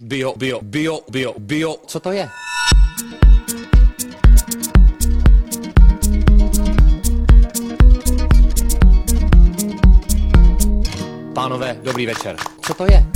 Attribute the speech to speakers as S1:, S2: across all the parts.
S1: Bio, bio, bio, bio, bio, co to je? Pánové, dobrý večer. Co to je?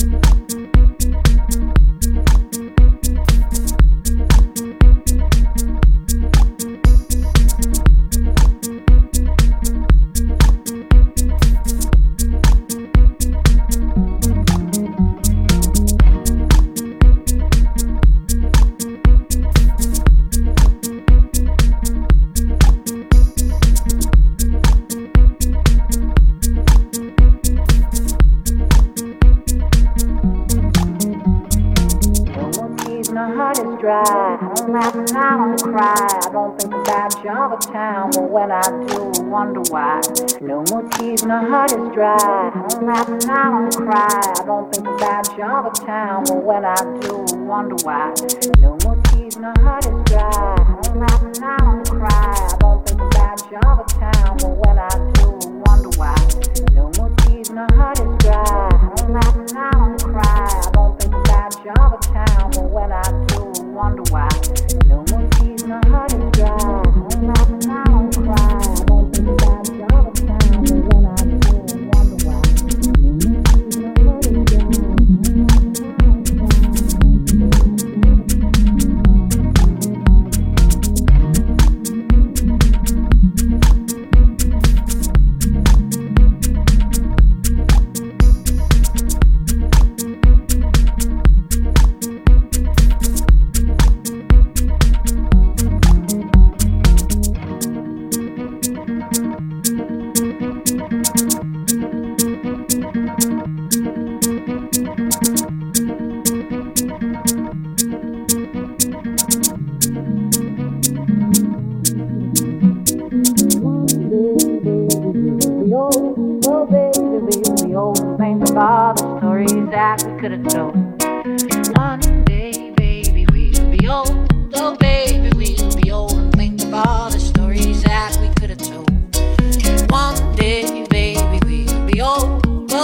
S2: dry. laugh now I'm cry. I don't think about you all the time, but when I do, I wonder why. No more tears, my heart is dry.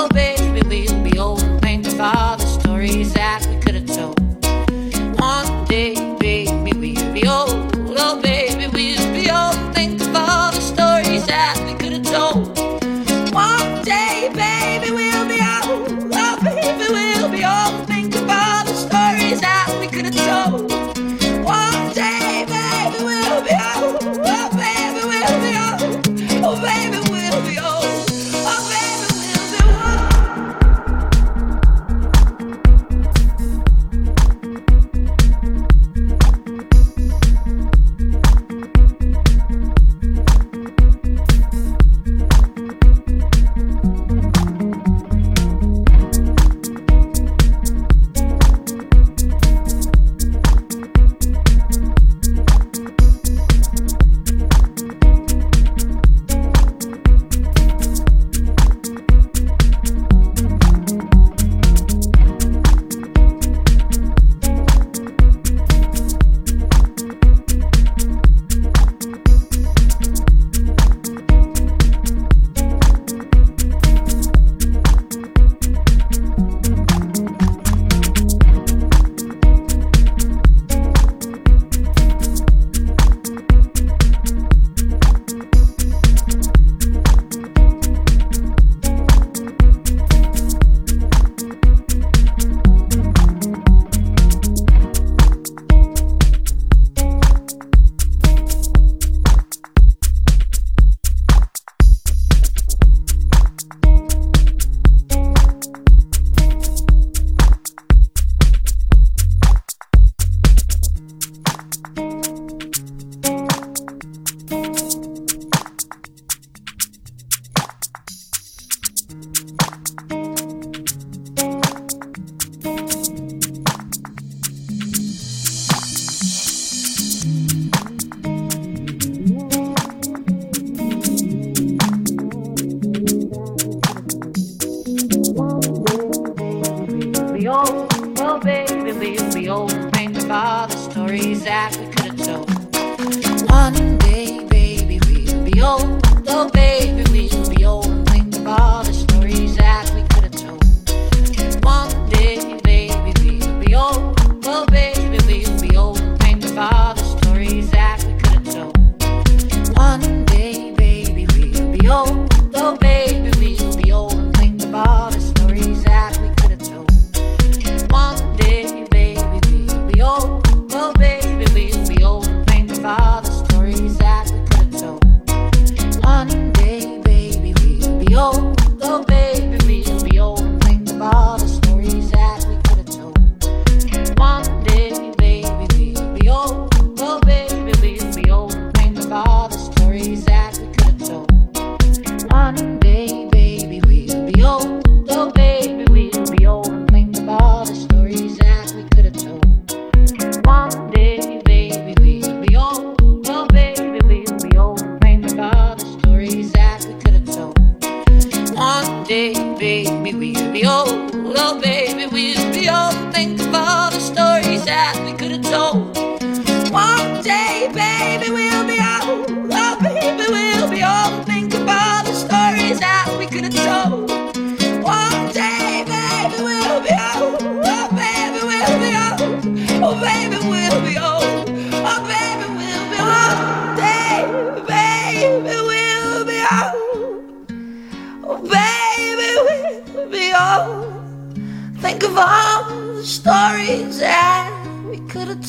S2: baby.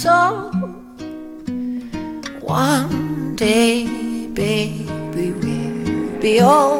S2: Told. One day, baby, we'll be old.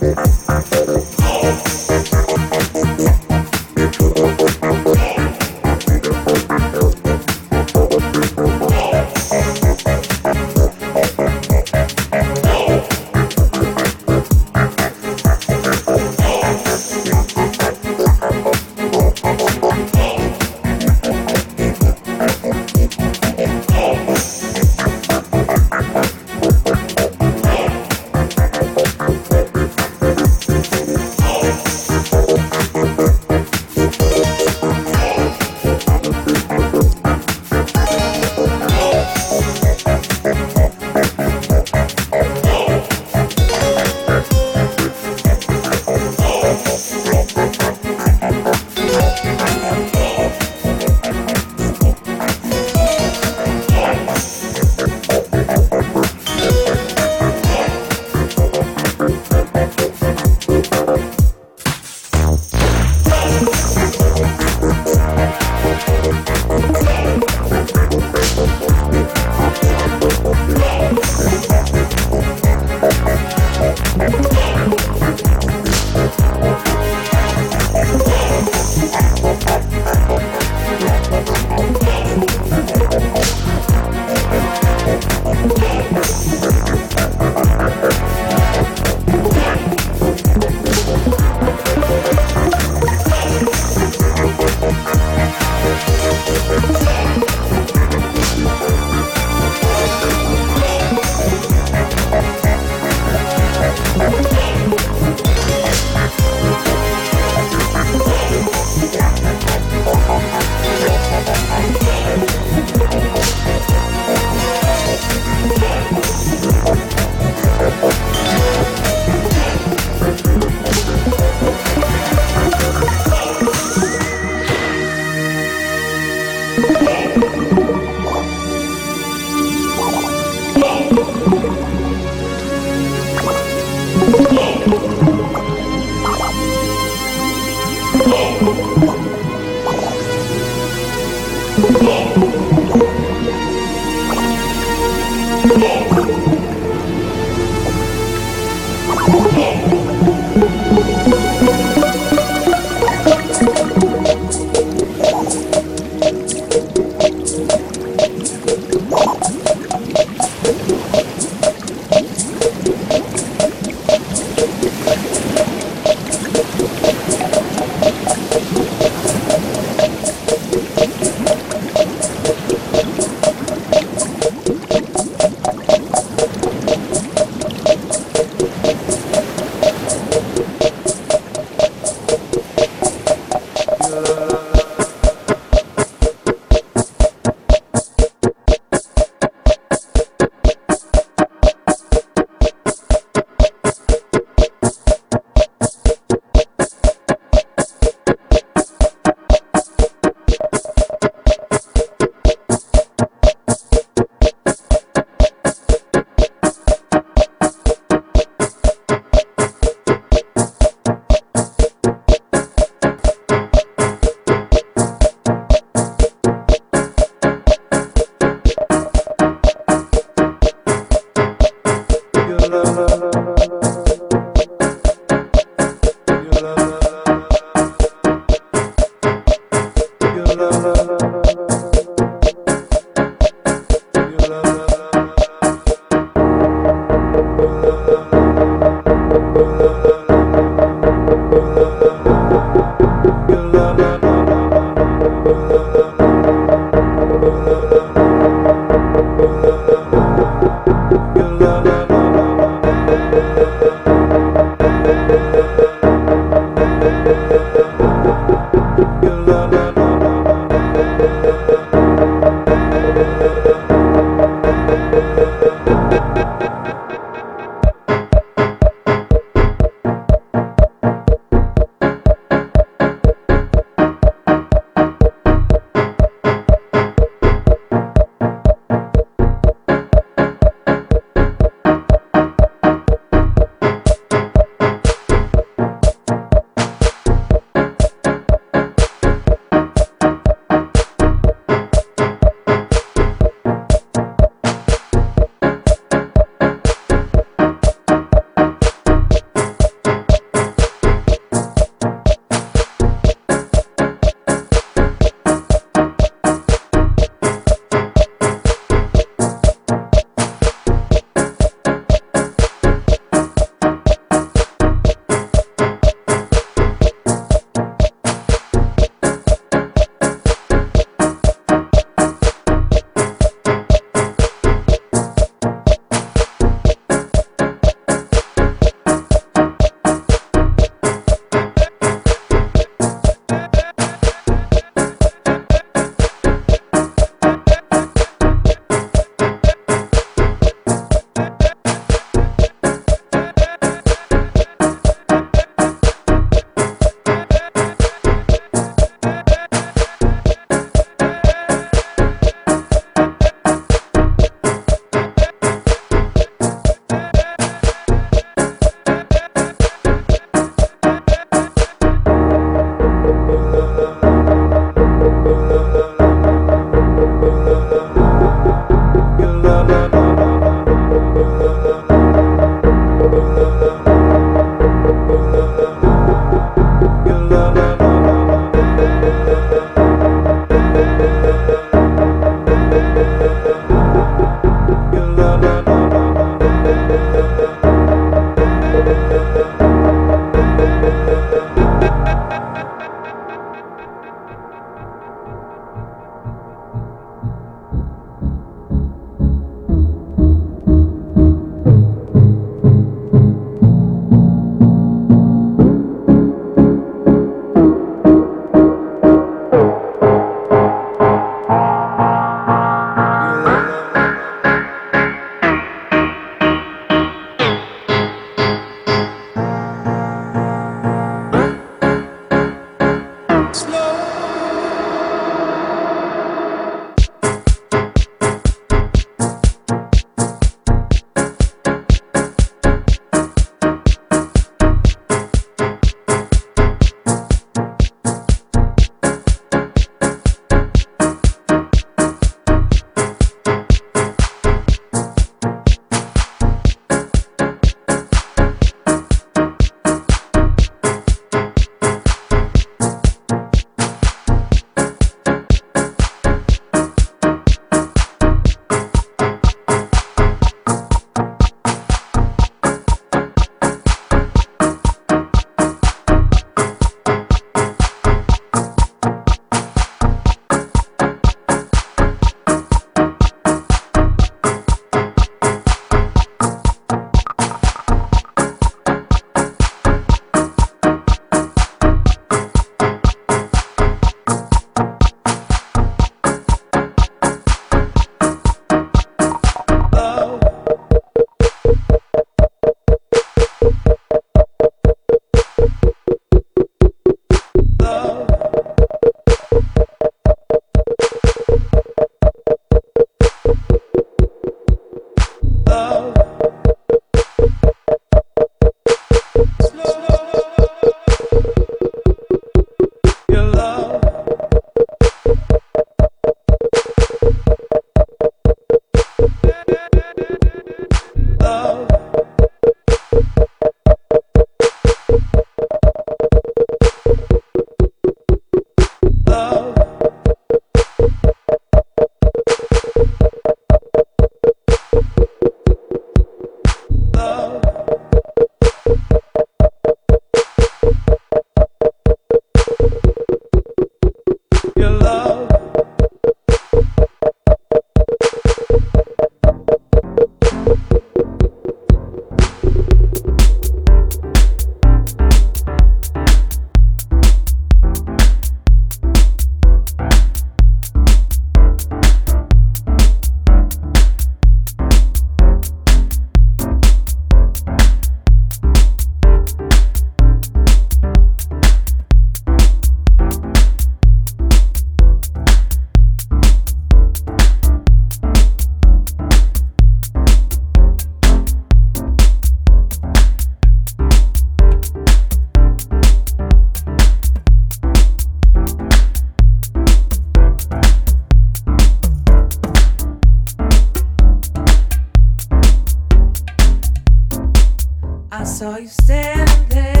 S2: saw you standing there.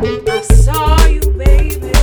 S2: I saw you, baby.